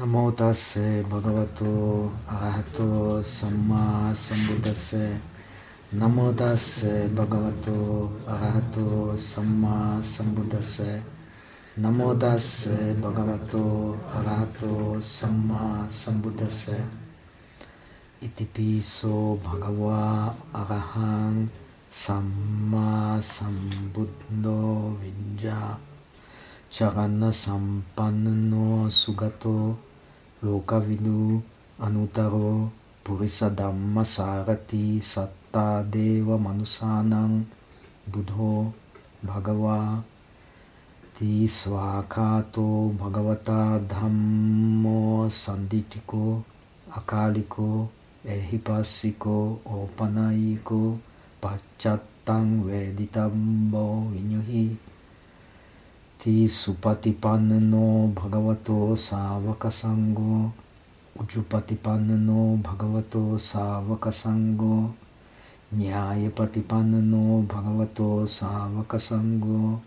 Namo tase bhagavato arahato samma sambuddhase. Namo tase bhagavato arahato samma sambuddhase. Namo tase bhagavato arahato samma sambuddhase. Itipiso bhagava arahang samma sambuddho vinja. Charana sampanno sugato lokavidu anutaro purisa dhamma sarati satta deva manusanang buddho bhagava ti svakato bhagavata dhammo sanditiko akaliko ehipasiko opanayiko pachattang Iti supatipanno bhagavato savakasango Ujupatipanno bhagavato savakasango Nyayapatipanno bhagavato savakasango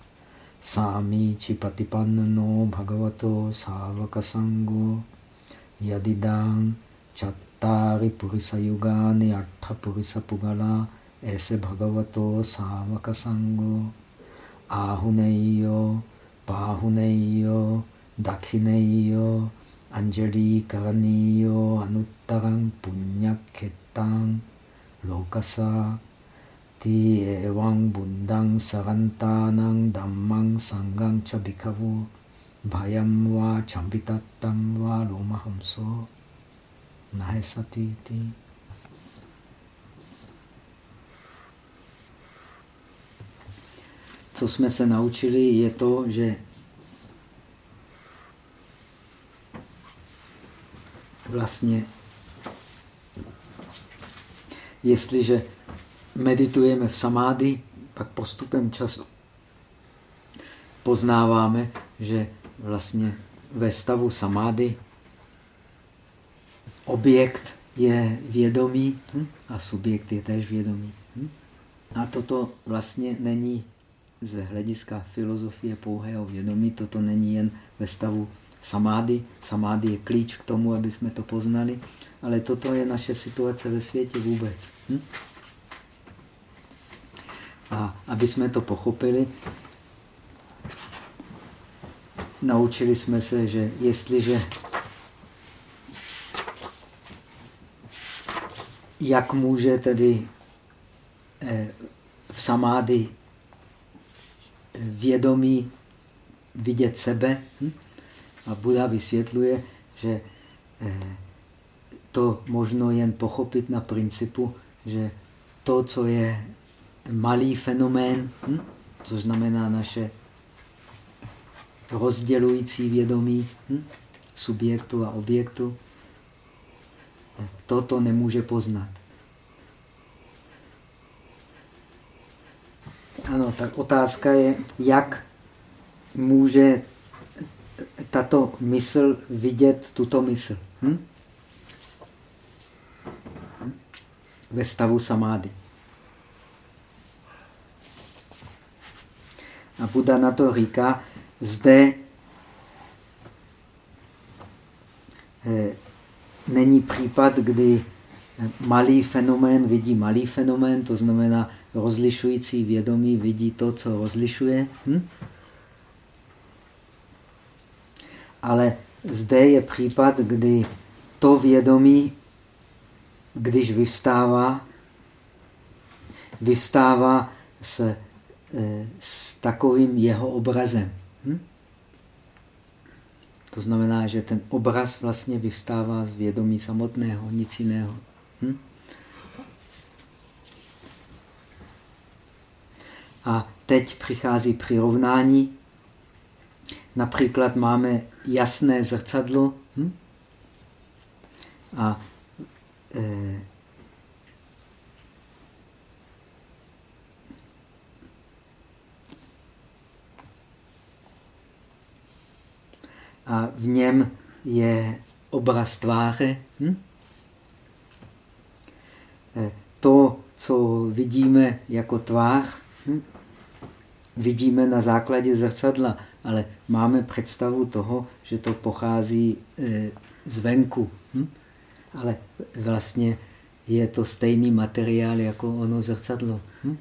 Samichipatipanno bhagavato savakasango Yadidang chattari purisayugani attha purisapugala ऐसे भगवतो सावक संगो आहुनेयो Pahuneyo, Dakhineyo, Anjali Karaniyo, Anuttarang Punyaketang, Lokasa, Ti Evang Bundang Sarantanang Dhammang Sangang Chabikavu, Bhayam Va Champitattam Va Lomahamso, Nahesati Ti. Co jsme se naučili, je to, že vlastně, jestliže meditujeme v samády, pak postupem času poznáváme, že vlastně ve stavu samády objekt je vědomý hm? a subjekt je též vědomý. Hm? A toto vlastně není z hlediska filozofie pouhého vědomí, toto není jen ve stavu samády. Samády je klíč k tomu, aby jsme to poznali, ale toto je naše situace ve světě vůbec. Hm? A aby jsme to pochopili, naučili jsme se, že jestliže jak může tedy eh, v samády vědomí vidět sebe. Hm? A Buddha vysvětluje, že eh, to možno jen pochopit na principu, že to, co je malý fenomén, hm? což znamená naše rozdělující vědomí hm? subjektu a objektu, toto nemůže poznat. Ano, tak otázka je, jak může tato mysl vidět tuto mysl. Hm? Ve stavu samády. A Buddha na to říká, zde eh, není případ, kdy malý fenomén vidí malý fenomén, to znamená, rozlišující vědomí vidí to, co rozlišuje. Hm? Ale zde je případ, kdy to vědomí, když vystává, vystává s, eh, s takovým jeho obrazem. Hm? To znamená, že ten obraz vlastně vystává z vědomí samotného, nic jiného. Hm? A teď přichází přirovnání. Například máme jasné zrcadlo hm? a e, a v něm je obraz tváře. Hm? E, to, co vidíme jako tvář, hm? Vidíme na základě zrcadla. ale máme představu toho, že to pochází e, zvenku. Hm? Ale vlastně je to stejný materiál jako ono zrcadlo. Hm?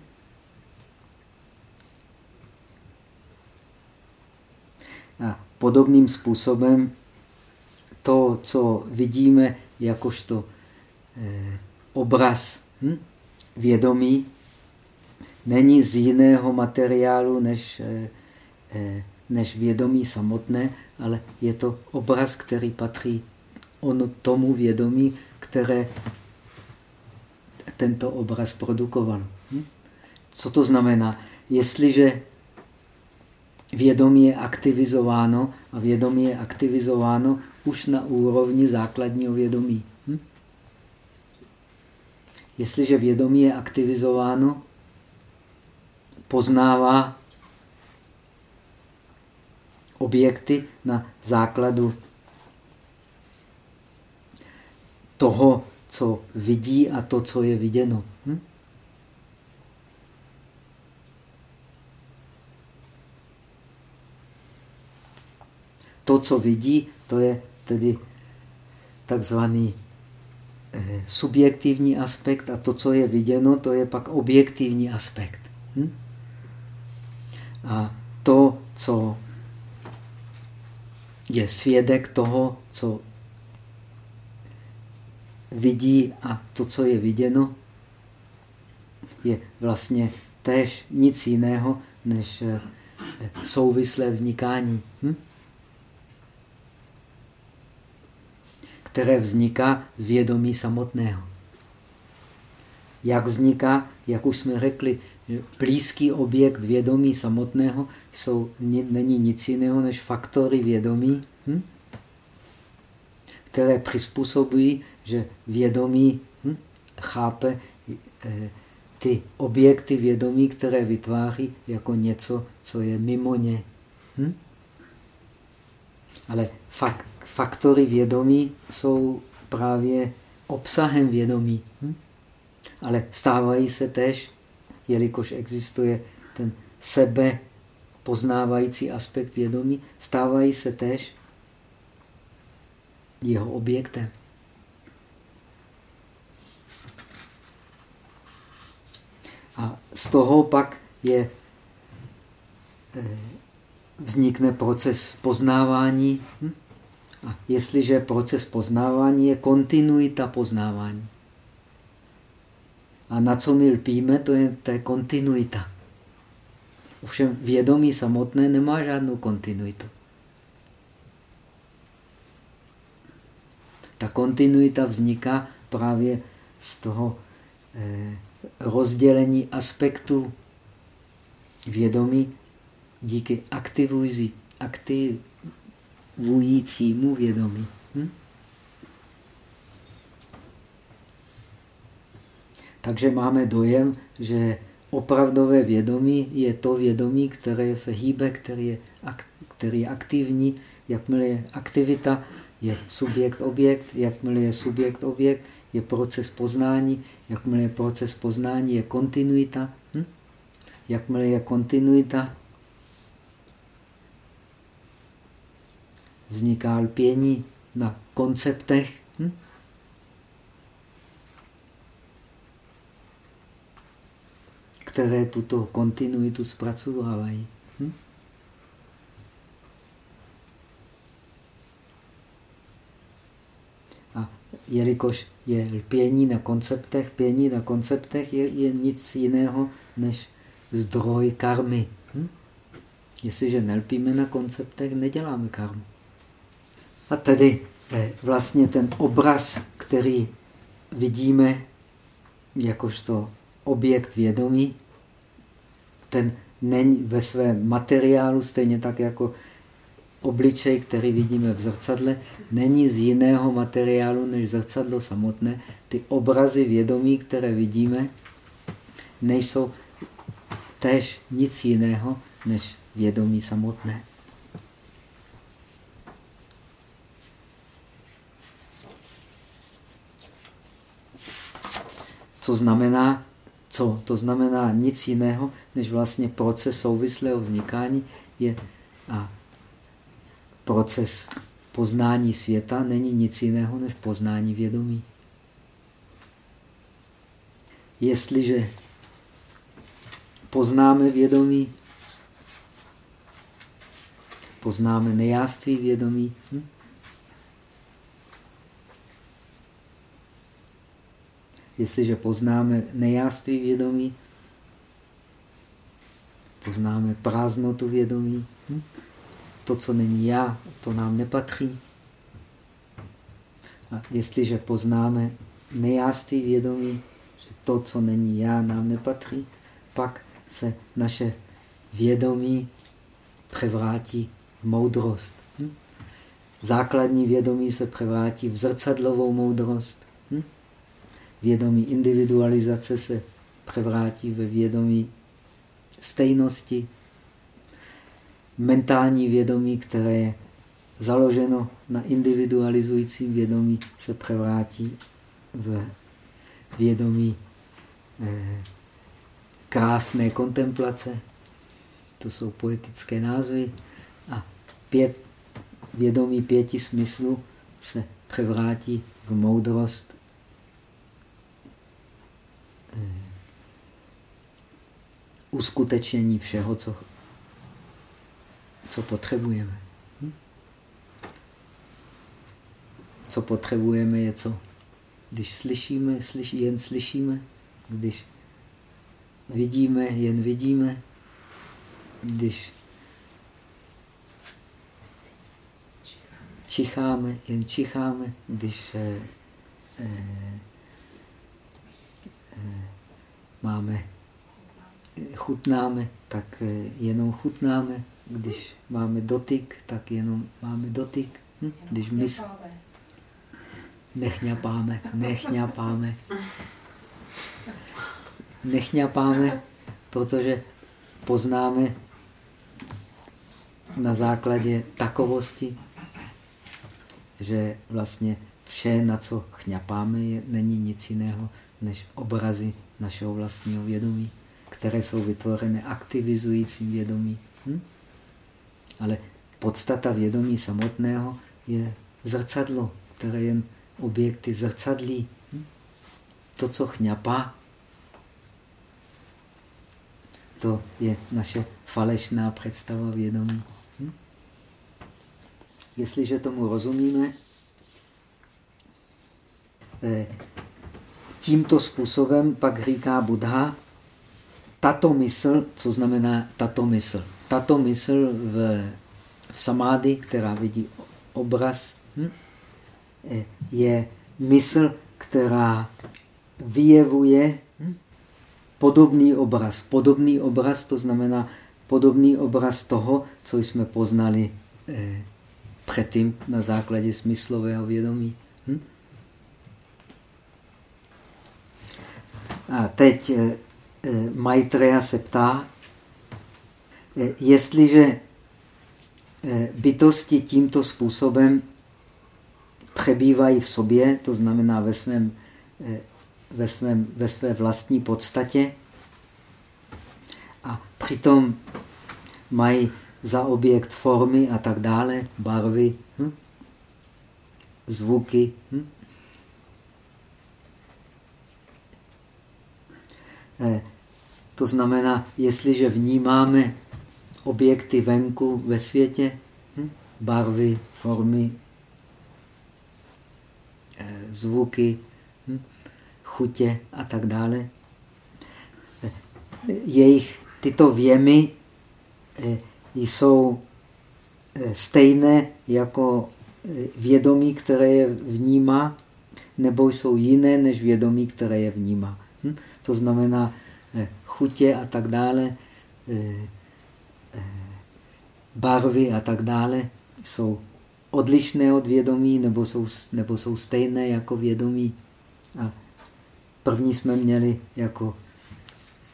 A podobným způsobem to, co vidíme jakožto eh, obraz hm? vědomí, není z jiného materiálu než, eh, eh, než vědomí samotné, ale je to obraz, který patří ono tomu vědomí, které tento obraz produkoval. Hm? Co to znamená? Jestliže vědomí je aktivizováno a vědomí je aktivizováno už na úrovni základního vědomí. Hm? Jestliže vědomí je aktivizováno, poznává objekty na základu toho, co vidí a to, co je viděno. Hm? To, co vidí, to je tedy takzvaný eh, subjektivní aspekt a to, co je viděno, to je pak objektivní aspekt. Hm? A to, co je svědek toho, co vidí a to, co je viděno, je vlastně též nic jiného než eh, souvislé vznikání. Hm? které vzniká z vědomí samotného. Jak vzniká, jak už jsme řekli, blízký objekt vědomí samotného jsou, není nic jiného než faktory vědomí, hm? které přizpůsobují, že vědomí hm? chápe eh, ty objekty vědomí, které vytváří jako něco, co je mimo ně. Hm? Ale fakt, faktory vědomí jsou právě obsahem vědomí. Hm? Ale stávají se tež, jelikož existuje ten sebe poznávající aspekt vědomí, stávají se tež jeho objektem. A z toho pak je, eh, vznikne proces poznávání. Hm? A jestliže proces poznávání je kontinuita poznávání. A na co my lpíme, to je, je kontinuita. Ovšem vědomí samotné nemá žádnou kontinuitu. Ta kontinuita vzniká právě z toho eh, rozdělení aspektů vědomí díky aktivující, aktiv, vujícímu vědomí. Hm? Takže máme dojem, že opravdové vědomí je to vědomí, které se hýbe, který je, který je aktivní. Jakmile je aktivita, je subjekt-objekt. Jakmile je subjekt-objekt, je proces poznání. Jakmile je proces poznání, je kontinuita. Hm? Jakmile je kontinuita, vzniká lpění na konceptech. Hm? Které tuto kontinuitu zpracovávají. Hm? A jelikož je lpění na konceptech, pění na konceptech je, je nic jiného než zdroj karmy. Hm? Jestliže nelpíme na konceptech, neděláme karmu. A tedy eh, vlastně ten obraz, který vidíme jakožto objekt vědomí, ten není ve svém materiálu, stejně tak jako obličej, který vidíme v zrcadle, není z jiného materiálu než zrcadlo samotné. Ty obrazy vědomí, které vidíme, nejsou též nic jiného než vědomí samotné. Co znamená, co? To znamená nic jiného, než vlastně proces souvislého vznikání je A proces poznání světa není nic jiného než poznání vědomí. Jestliže poznáme vědomí, poznáme nejáství vědomí, hm? Jestliže poznáme nejáství vědomí, poznáme prázdnotu vědomí, hm? to, co není já, to nám nepatří. A jestliže poznáme nejáství vědomí, že to, co není já, nám nepatří, pak se naše vědomí převrátí v moudrost. Hm? Základní vědomí se převrátí v zrcadlovou moudrost. Vědomí individualizace se převrátí ve vědomí stejnosti. Mentální vědomí, které je založeno na individualizujícím vědomí, se převrátí v vědomí eh, krásné kontemplace. To jsou poetické názvy. A pět, vědomí pěti smyslů se převrátí v moudrost uskutečnění všeho, co, co potřebujeme. Hm? Co potřebujeme je co? Když slyšíme, slyší, jen slyšíme. Když vidíme, jen vidíme. Když čicháme, jen čicháme. Když eh, eh, máme chutnáme, tak eh, jenom chutnáme. Když máme dotyk, tak jenom máme dotyk. Hm? Když my nechňapáme, nechňapáme. Nechňapáme, protože poznáme na základě takovosti, že vlastně vše, na co chňapáme, je, není nic jiného než obrazy našeho vlastního vědomí které jsou vytvořeny aktivizujícím vědomí. Hm? Ale podstata vědomí samotného je zrcadlo, které jen objekty zrcadlí. Hm? To, co chňapá, to je naše falešná představa vědomí. Hm? Jestliže tomu rozumíme, eh, tímto způsobem pak říká Buddha, tato mysl, co znamená tato mysl? Tato mysl v, v samády, která vidí obraz, hm? je mysl, která vyjevuje hm? podobný obraz. Podobný obraz to znamená podobný obraz toho, co jsme poznali eh, předtím na základě smyslového vědomí. Hm? A teď eh, Eh, Maitreya se ptá, eh, jestliže bytosti tímto způsobem přebývají v sobě, to znamená ve, svém, ve, svém, ve své vlastní podstatě, a přitom mají za objekt formy a tak dále, barvy, hm? zvuky, hm? To znamená, jestliže vnímáme objekty venku ve světě, hm? barvy, formy, eh, zvuky, hm? chutě a tak dále, eh, jejich tyto věmy eh, jsou stejné jako vědomí, které je vnímá, nebo jsou jiné než vědomí, které je vnímá. Hm? To znamená, chutě a tak dále, eh, eh, barvy a tak dále jsou odlišné od vědomí nebo jsou, nebo jsou stejné jako vědomí. A první jsme měli jako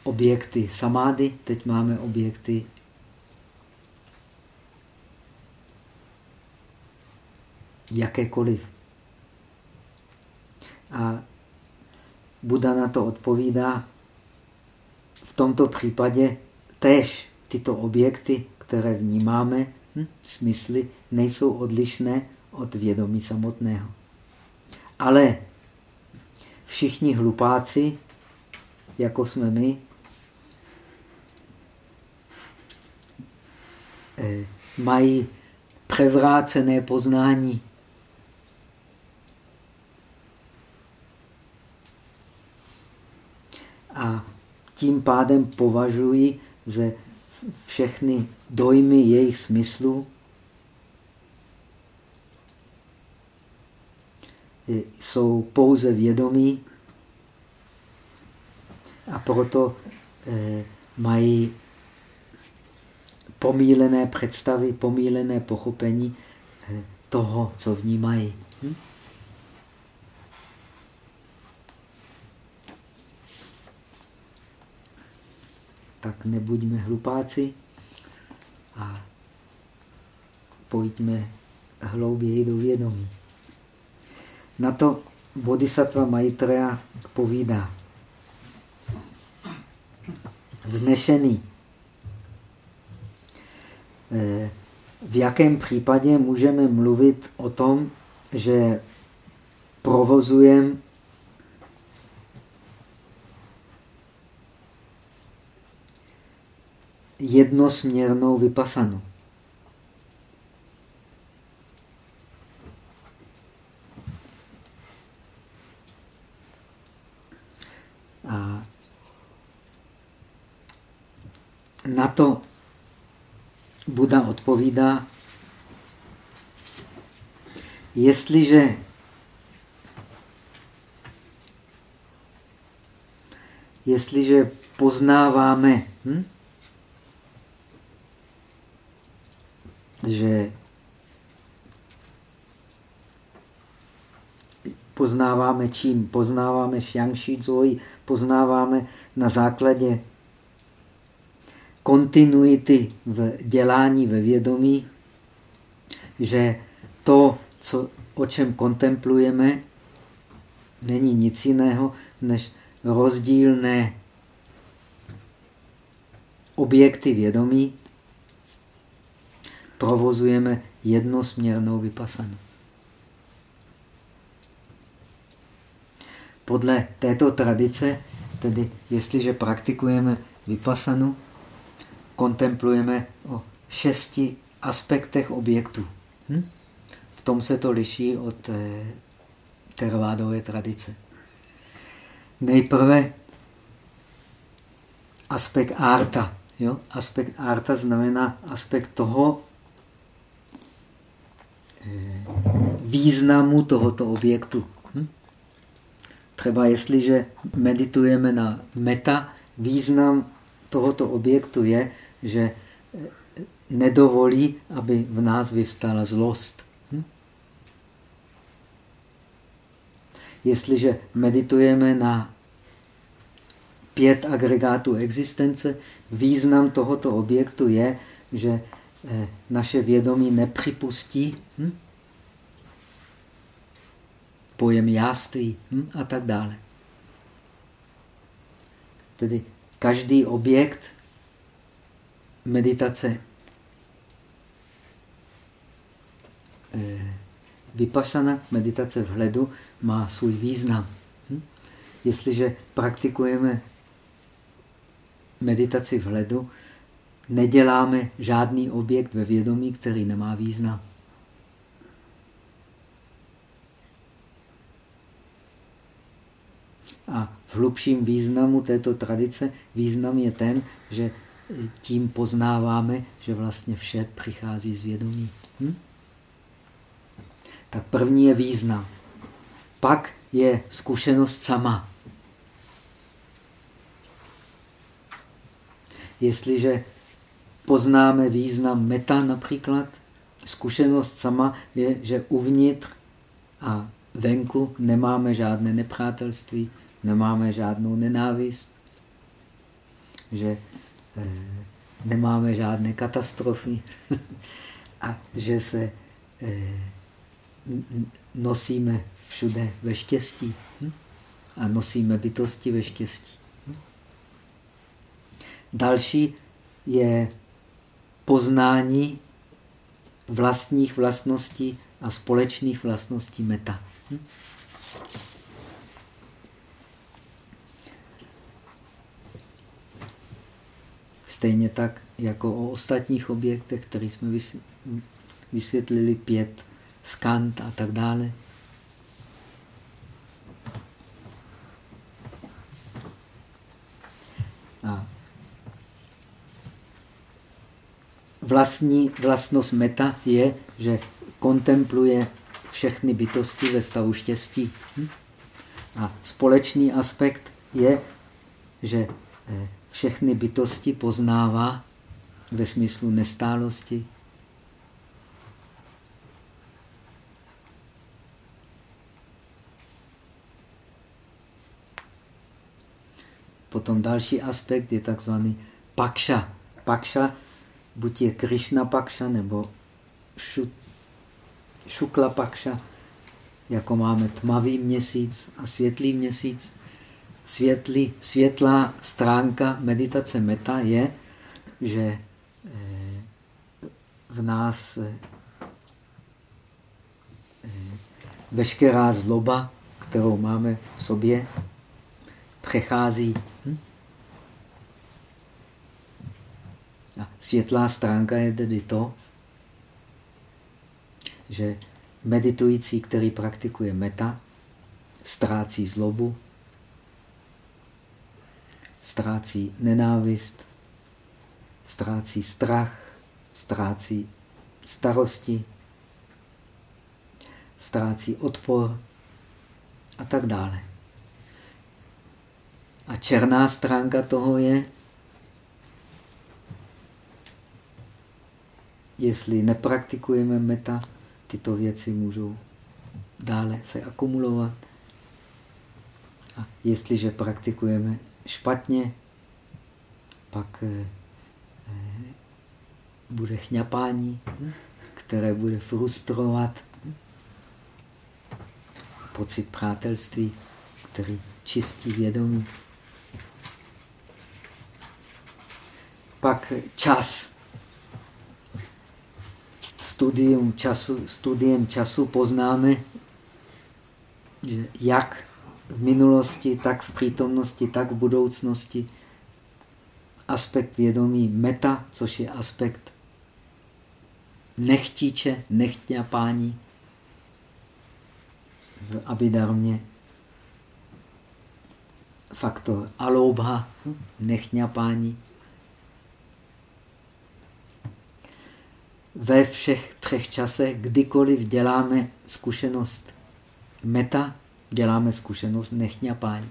objekty samády, teď máme objekty jakékoliv. A Buda na to odpovídá, v tomto případě též tyto objekty, které vnímáme, hm, smysly nejsou odlišné od vědomí samotného. Ale všichni hlupáci, jako jsme my, eh, mají převrácené poznání. A tím pádem považují ze všechny dojmy jejich smyslu jsou pouze vědomí a proto eh, mají pomílené představy, pomílené pochopení eh, toho, co vnímají. Hm? Tak nebuďme hlupáci a pojďme hlouběji do vědomí. Na to Bodhisattva Maitreya povídá. Vznešený. Eh, v jakém případě můžeme mluvit o tom, že provozujeme jednosměrnou vypasanu. A na to Buda odpovídá, jestliže jestliže poznáváme, hm, že poznáváme čím? Poznáváme Xiangxi Zoi, poznáváme na základě kontinuity v dělání ve vědomí, že to, co, o čem kontemplujeme, není nic jiného než rozdílné objekty vědomí, provozujeme jednosměrnou vypasanu. Podle této tradice, tedy jestliže praktikujeme vypasanu, kontemplujeme o šesti aspektech objektu. Hm? V tom se to liší od eh, tervádové tradice. Nejprve aspekt arta. Jo? Aspekt arta znamená aspekt toho eh, významu tohoto objektu. Hm? Třeba jestliže meditujeme na meta, význam tohoto objektu je, že eh, nedovolí, aby v nás vyvstala zlost. Hm? Jestliže meditujeme na pět agregátů existence, význam tohoto objektu je, že eh, naše vědomí nepřipustí hm? Pojem jáství hm? a tak dále. Tedy každý objekt meditace eh, vypašana, meditace vhledu, má svůj význam. Hm? Jestliže praktikujeme meditaci vhledu, neděláme žádný objekt ve vědomí, který nemá význam. A v hlubším významu této tradice význam je ten, že tím poznáváme, že vlastně vše přichází z vědomí. Hm? Tak první je význam. Pak je zkušenost sama. Jestliže poznáme význam meta například, zkušenost sama je, že uvnitř a venku nemáme žádné nepřátelství, nemáme žádnou nenávist, že Eh, nemáme žádné katastrofy a že se eh, nosíme všude ve štěstí hm? a nosíme bytosti ve štěstí. Hm? Další je poznání vlastních vlastností a společných vlastností meta. Stejně tak jako o ostatních objektech, které jsme vysvětlili, pět skant a tak dále. A vlastní vlastnost meta je, že kontempluje všechny bytosti ve stavu štěstí. Hm? A společný aspekt je, že eh, všechny bytosti poznává ve smyslu nestálosti. Potom další aspekt je takzvaný pakša. Pakša buď je Krishna pakša nebo šukla pakša, jako máme tmavý měsíc a světlý měsíc. Světlý, světlá stránka meditace meta je, že eh, v nás eh, eh, veškerá zloba, kterou máme v sobě, přechází. Hm? A světlá stránka je tedy to, že meditující, který praktikuje meta, ztrácí zlobu, ztrácí nenávist, ztrácí strach, ztrácí starosti, ztrácí odpor a tak dále. A černá stránka toho je, jestli nepraktikujeme meta, tyto věci můžou dále se akumulovat. A jestliže praktikujeme špatně, pak eh, eh, bude chňapání, které bude frustrovat pocit přátelství, který čistí vědomí. Pak čas. Studium času, studiem času poznáme, jak v minulosti, tak v přítomnosti, tak v budoucnosti aspekt vědomí meta, což je aspekt nechtíče, nechtěpání v abidarmě faktor alobha, nechňapání. Ve všech třech časech, kdykoliv děláme zkušenost meta, děláme zkušenost nechňapání.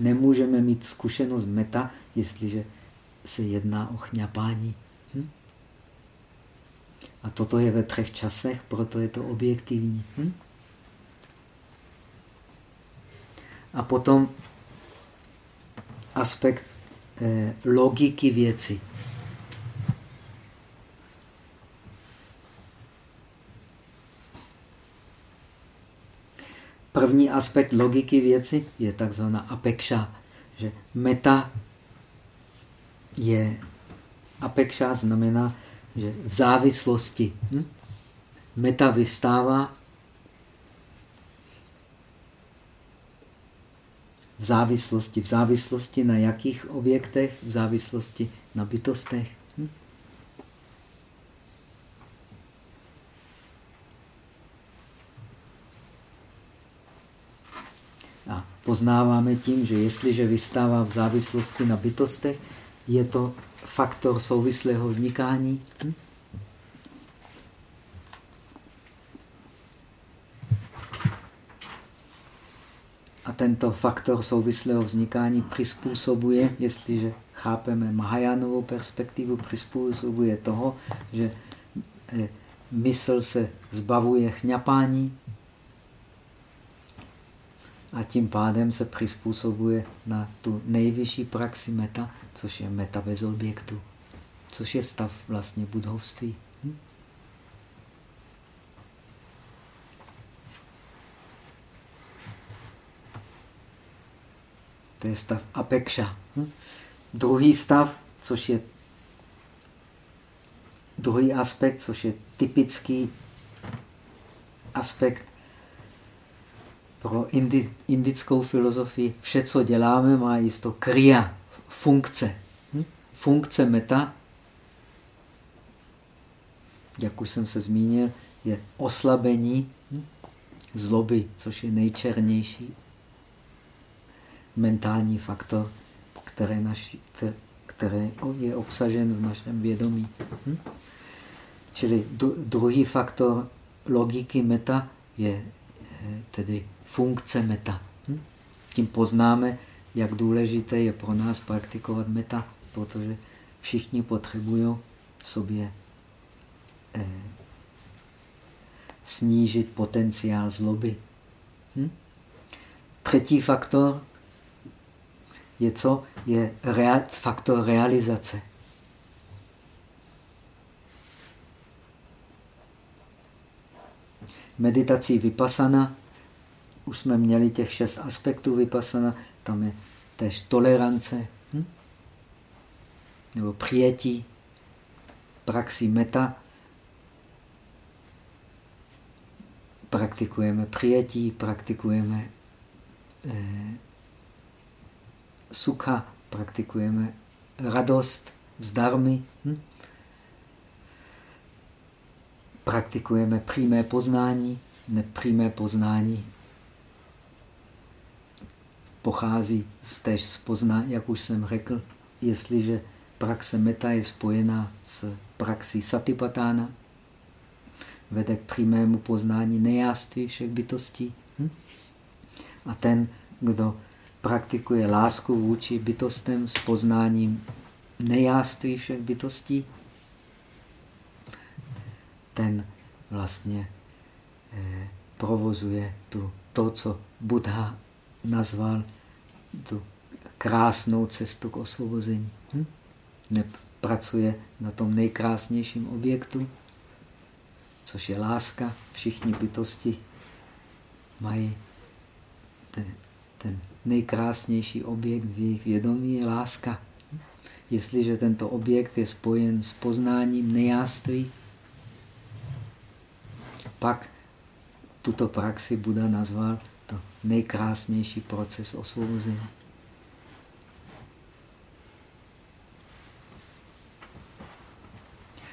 Nemůžeme mít zkušenost meta, jestliže se jedná o chňapání. Hm? A toto je ve třech časech, proto je to objektivní. Hm? A potom aspekt eh, logiky věci. První aspekt logiky věci je takzvaná apekša, že meta je apekša znamená, že v závislosti. Hm? Meta vyvstává v závislosti. V závislosti na jakých objektech? V závislosti na bytostech. Hm? A poznáváme tím, že jestliže vystává v závislosti na bytostech, je to faktor souvislého vznikání. Hm? A tento faktor souvislého vznikání přizpůsobuje, jestliže chápeme Mahajánovou perspektivu, přizpůsobuje toho, že eh, mysl se zbavuje chňapání a tím pádem se přizpůsobuje na tu nejvyšší praxi meta, což je meta bez objektu, což je stav vlastně budovství. Hm? To je stav apekša. Hm? Druhý stav, což je druhý aspekt, což je typický aspekt pro indi, indickou filozofii. Vše, co děláme, má jistou kriya, funkce. Hm? Funkce meta, jak už jsem se zmínil, je oslabení hm? zloby, což je nejčernější mentální faktor, který, naši, který je obsažen v našem vědomí. Hm? Čili druhý faktor logiky meta je eh, tedy funkce meta. Hm? Tím poznáme, jak důležité je pro nás praktikovat meta, protože všichni potřebují sobě eh, snížit potenciál zloby. Hm? Třetí faktor je co? Je rea faktor realizace. Meditací vypasana, už jsme měli těch šest aspektů vypasana, tam je tež tolerance, hm? nebo přijetí, praxi meta, praktikujeme přijetí, praktikujeme eh, sukha, praktikujeme radost z darmy, hm? praktikujeme přímé poznání, nepřímé poznání pochází z též z poznání, jak už jsem řekl, jestliže praxe meta je spojená s praxí satipatána, vede k přímému poznání nejáství všech bytostí. Hm? A ten, kdo praktikuje lásku vůči bytostem s poznáním nejáství všech bytostí, ten vlastně eh, provozuje tu, to, co Buddha nazval tu krásnou cestu k osvobození. Hm? Nepracuje na tom nejkrásnějším objektu, což je láska. Všichni bytosti mají ten, ten nejkrásnější objekt v jejich vědomí je láska. Jestliže tento objekt je spojen s poznáním nejáství, pak tuto praxi Buda nazval nejkrásnější proces osvobození.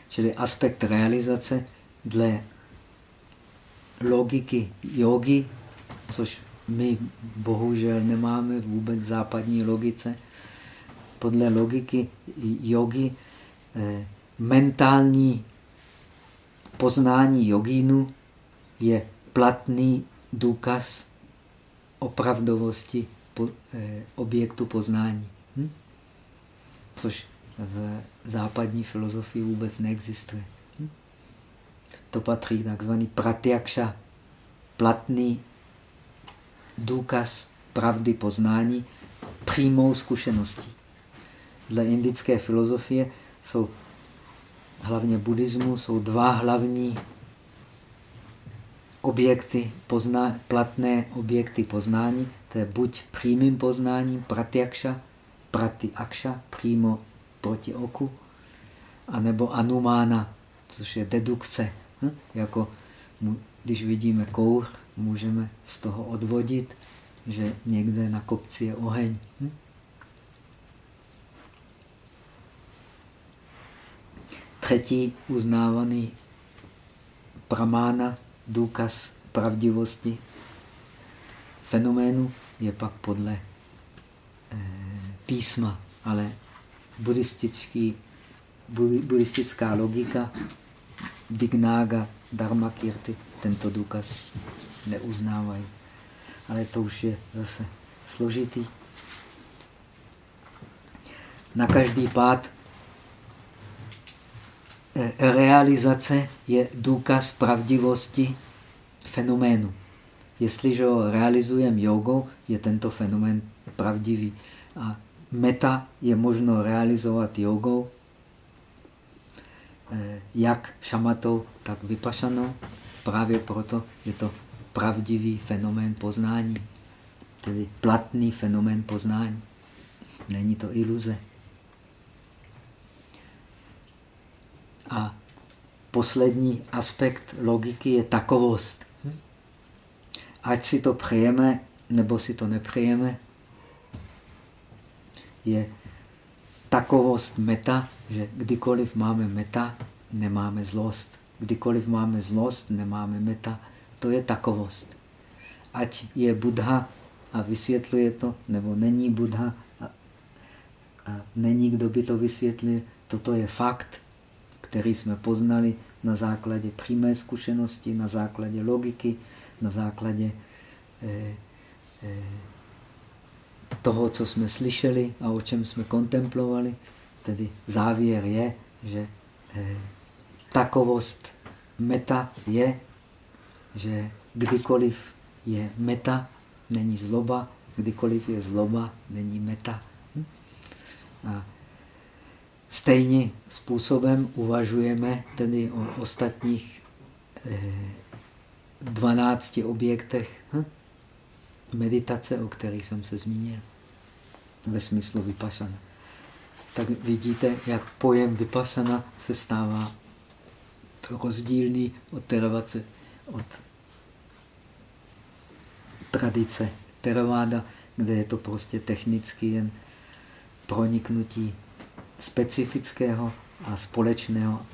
Čili aspekt realizace dle logiky jogy, což my bohužel nemáme vůbec v západní logice. Podle logiky jogy eh, mentální poznání jogínu je platný důkaz opravdovosti eh, objektu poznání. Hm? Což v západní filozofii vůbec neexistuje. Hm? To patří takzvaný pratyakša, platný důkaz pravdy poznání přímou zkušeností. Dle indické filozofie jsou hlavně buddhismu, jsou dva hlavní objekty, pozná, platné objekty poznání. To je buď přímým poznáním, pratyakša, pratyakša, přímo proti oku, anebo anumána, což je dedukce. Hm? Jako když vidíme kouř, můžeme z toho odvodit, že někde na kopci je oheň. Hm? Třetí uznávaný pramána, důkaz pravdivosti fenoménu, je pak podle eh, písma, ale buddhistický, buddhistická logika Dignága, Dharmakirti tento důkaz neuznávají. Ale to už je zase složitý. Na každý pád realizace je důkaz pravdivosti fenoménu. Jestliže ho realizujeme jogou, je tento fenomén pravdivý. A meta je možno realizovat jogou, eh, jak šamatou, tak vypašanou. Právě proto je to pravdivý fenomén poznání, tedy platný fenomén poznání. Není to iluze. A poslední aspekt logiky je takovost. Ať si to přejeme, nebo si to nepřejeme, je takovost meta, že kdykoliv máme meta, nemáme zlost. Kdykoliv máme zlost, nemáme meta. To je takovost. Ať je Buddha a vysvětluje to, nebo není Buddha a, a není kdo by to vysvětlil, toto je fakt, který jsme poznali na základě přímé zkušenosti, na základě logiky, na základě eh, eh, toho, co jsme slyšeli a o čem jsme kontemplovali. Tedy závěr je, že eh, takovost meta je, že kdykoliv je meta, není zloba, kdykoliv je zloba, není meta. Hm? A stejně způsobem uvažujeme tedy o ostatních eh, 12 objektech hm? meditace, o kterých jsem se zmínil ve smyslu vypasana. Tak vidíte, jak pojem vypasana se stává rozdílný od teravace, od tradice teraváda, kde je to prostě technicky jen proniknutí specifického a společného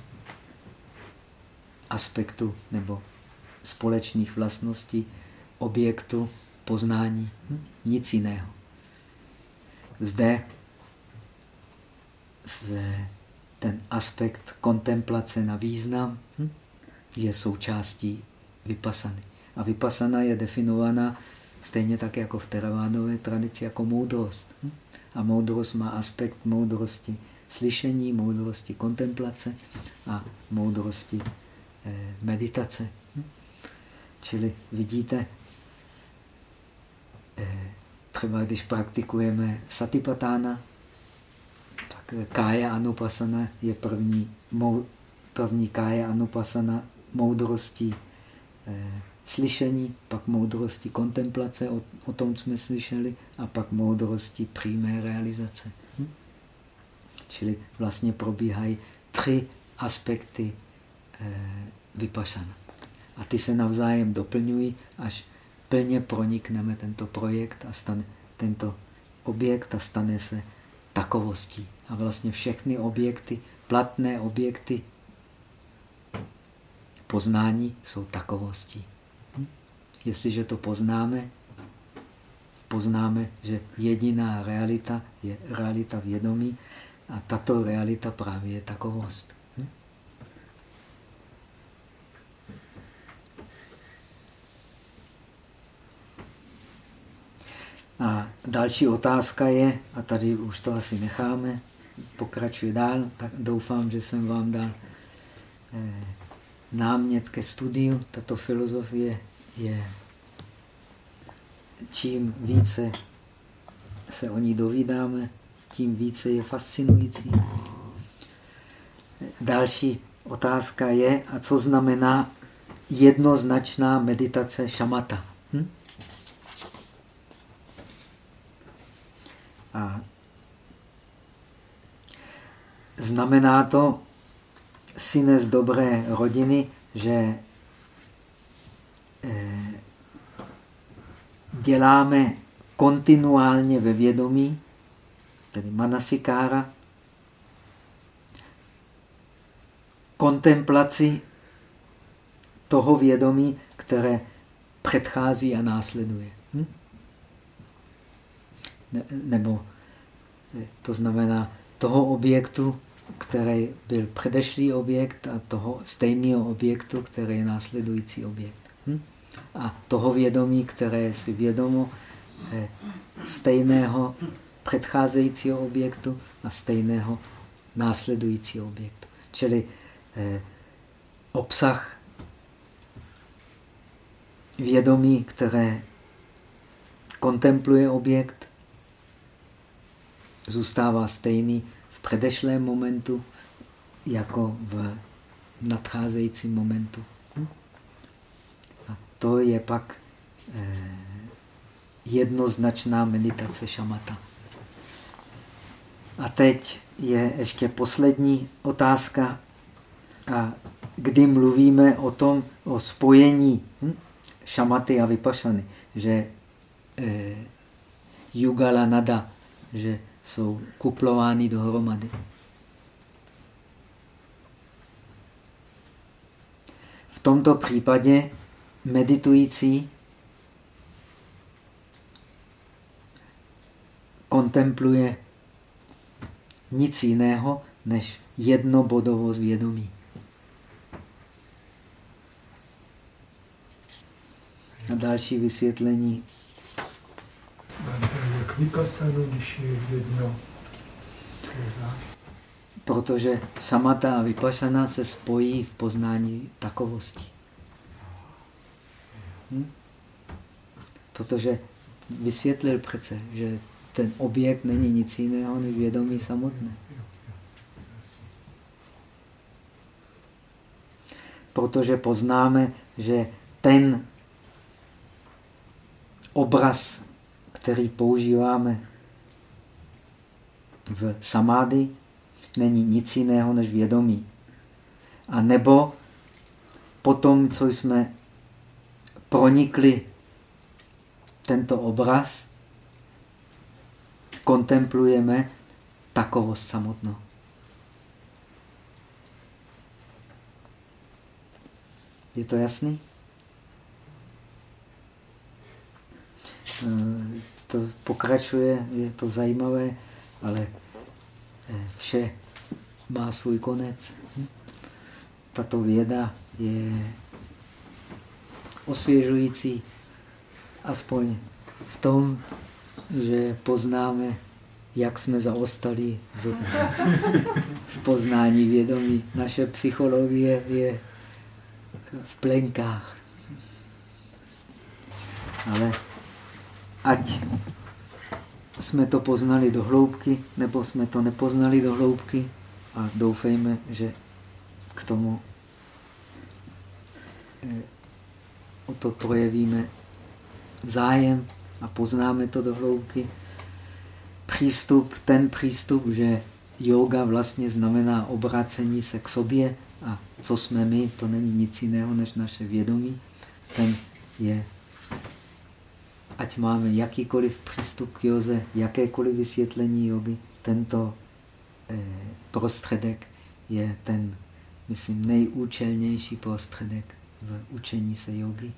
aspektu nebo společných vlastností objektu poznání. Hm? Nic jiného. Zde ten aspekt kontemplace na význam hm? je součástí vypasany. A vypasana je definována stejně tak jako v teravánové tradici jako moudrost. Hm? A moudrost má aspekt moudrosti slyšení, moudrosti kontemplace a moudrosti eh, meditace. Hm? Čili vidíte, eh, třeba když praktikujeme satipatána, tak kája anupasana je první, první kája anupasana moudrosti eh, slyšení, pak moudrosti kontemplace, o, o tom jsme slyšeli, a pak moudrosti přímé realizace. Hm? Čili vlastně probíhají tři aspekty eh, vypašana. A ty se navzájem doplňují, až plně pronikneme tento projekt a stane tento objekt a stane se takovostí. A vlastně všechny objekty, platné objekty poznání jsou takovostí. Hm? Jestliže to poznáme, poznáme, že jediná realita je realita vědomí a tato realita právě je takovost. Hm? A další otázka je, a tady už to asi necháme, pokračuje dál, tak doufám, že jsem vám dal eh, námět ke studiu. Tato filozofie je čím více se o ní dovídáme, tím více je fascinující. Další otázka je, a co znamená jednoznačná meditace šamata. Hm? A znamená to syne z dobré rodiny, že eh, děláme kontinuálně ve vědomí, tedy manasikára, kontemplaci toho vědomí, které předchází a následuje. Hm? Ne, nebo to znamená toho objektu, který byl předešlý objekt a toho stejného objektu, který je následující objekt. Hm? A toho vědomí, které je si vědomo eh, stejného předcházejícího objektu a stejného následujícího objektu. Čili eh, obsah vědomí, které kontempluje objekt, zůstává stejný v předešlém momentu jako v nadcházejícím momentu. A to je pak eh, jednoznačná meditace šamata. A teď je ještě poslední otázka. A kdy mluvíme o tom, o spojení hm, šamaty a vypašany, že eh, jugala nada, že jsou kuplovány dohromady. V tomto případě meditující kontempluje nic jiného než jednobodovost vědomí. A další vysvětlení. Jak vypasanu, když je jedno? Protože samata a vypašana se spojí v poznání takovosti. Hm? Protože vysvětlil přece, že ten objekt není nic jiného než vědomí samotné. Protože poznáme, že ten obraz, který používáme v samády, není nic jiného než vědomí. A nebo po tom, co jsme pronikli tento obraz, kontemplujeme takovost samotnou. Je to jasný? Eh, to pokračuje, je to zajímavé, ale eh, vše má svůj konec. Tato věda je osvěžující aspoň v tom, že poznáme, jak jsme zaostali v, v poznání vědomí. Naše psychologie je v plenkách. Ale ať jsme to poznali do hloubky, nebo jsme to nepoznali do hloubky a doufejme, že k tomu eh, o to projevíme zájem a poznáme to do hloubky. Přístup, ten přístup, že yoga vlastně znamená obracení se k sobě a co jsme my, to není nic jiného než naše vědomí, ten je, ať máme jakýkoliv přístup k joze, jakékoliv vysvětlení jogy, tento eh, prostředek je ten, myslím, nejúčelnější prostředek v učení se jogy.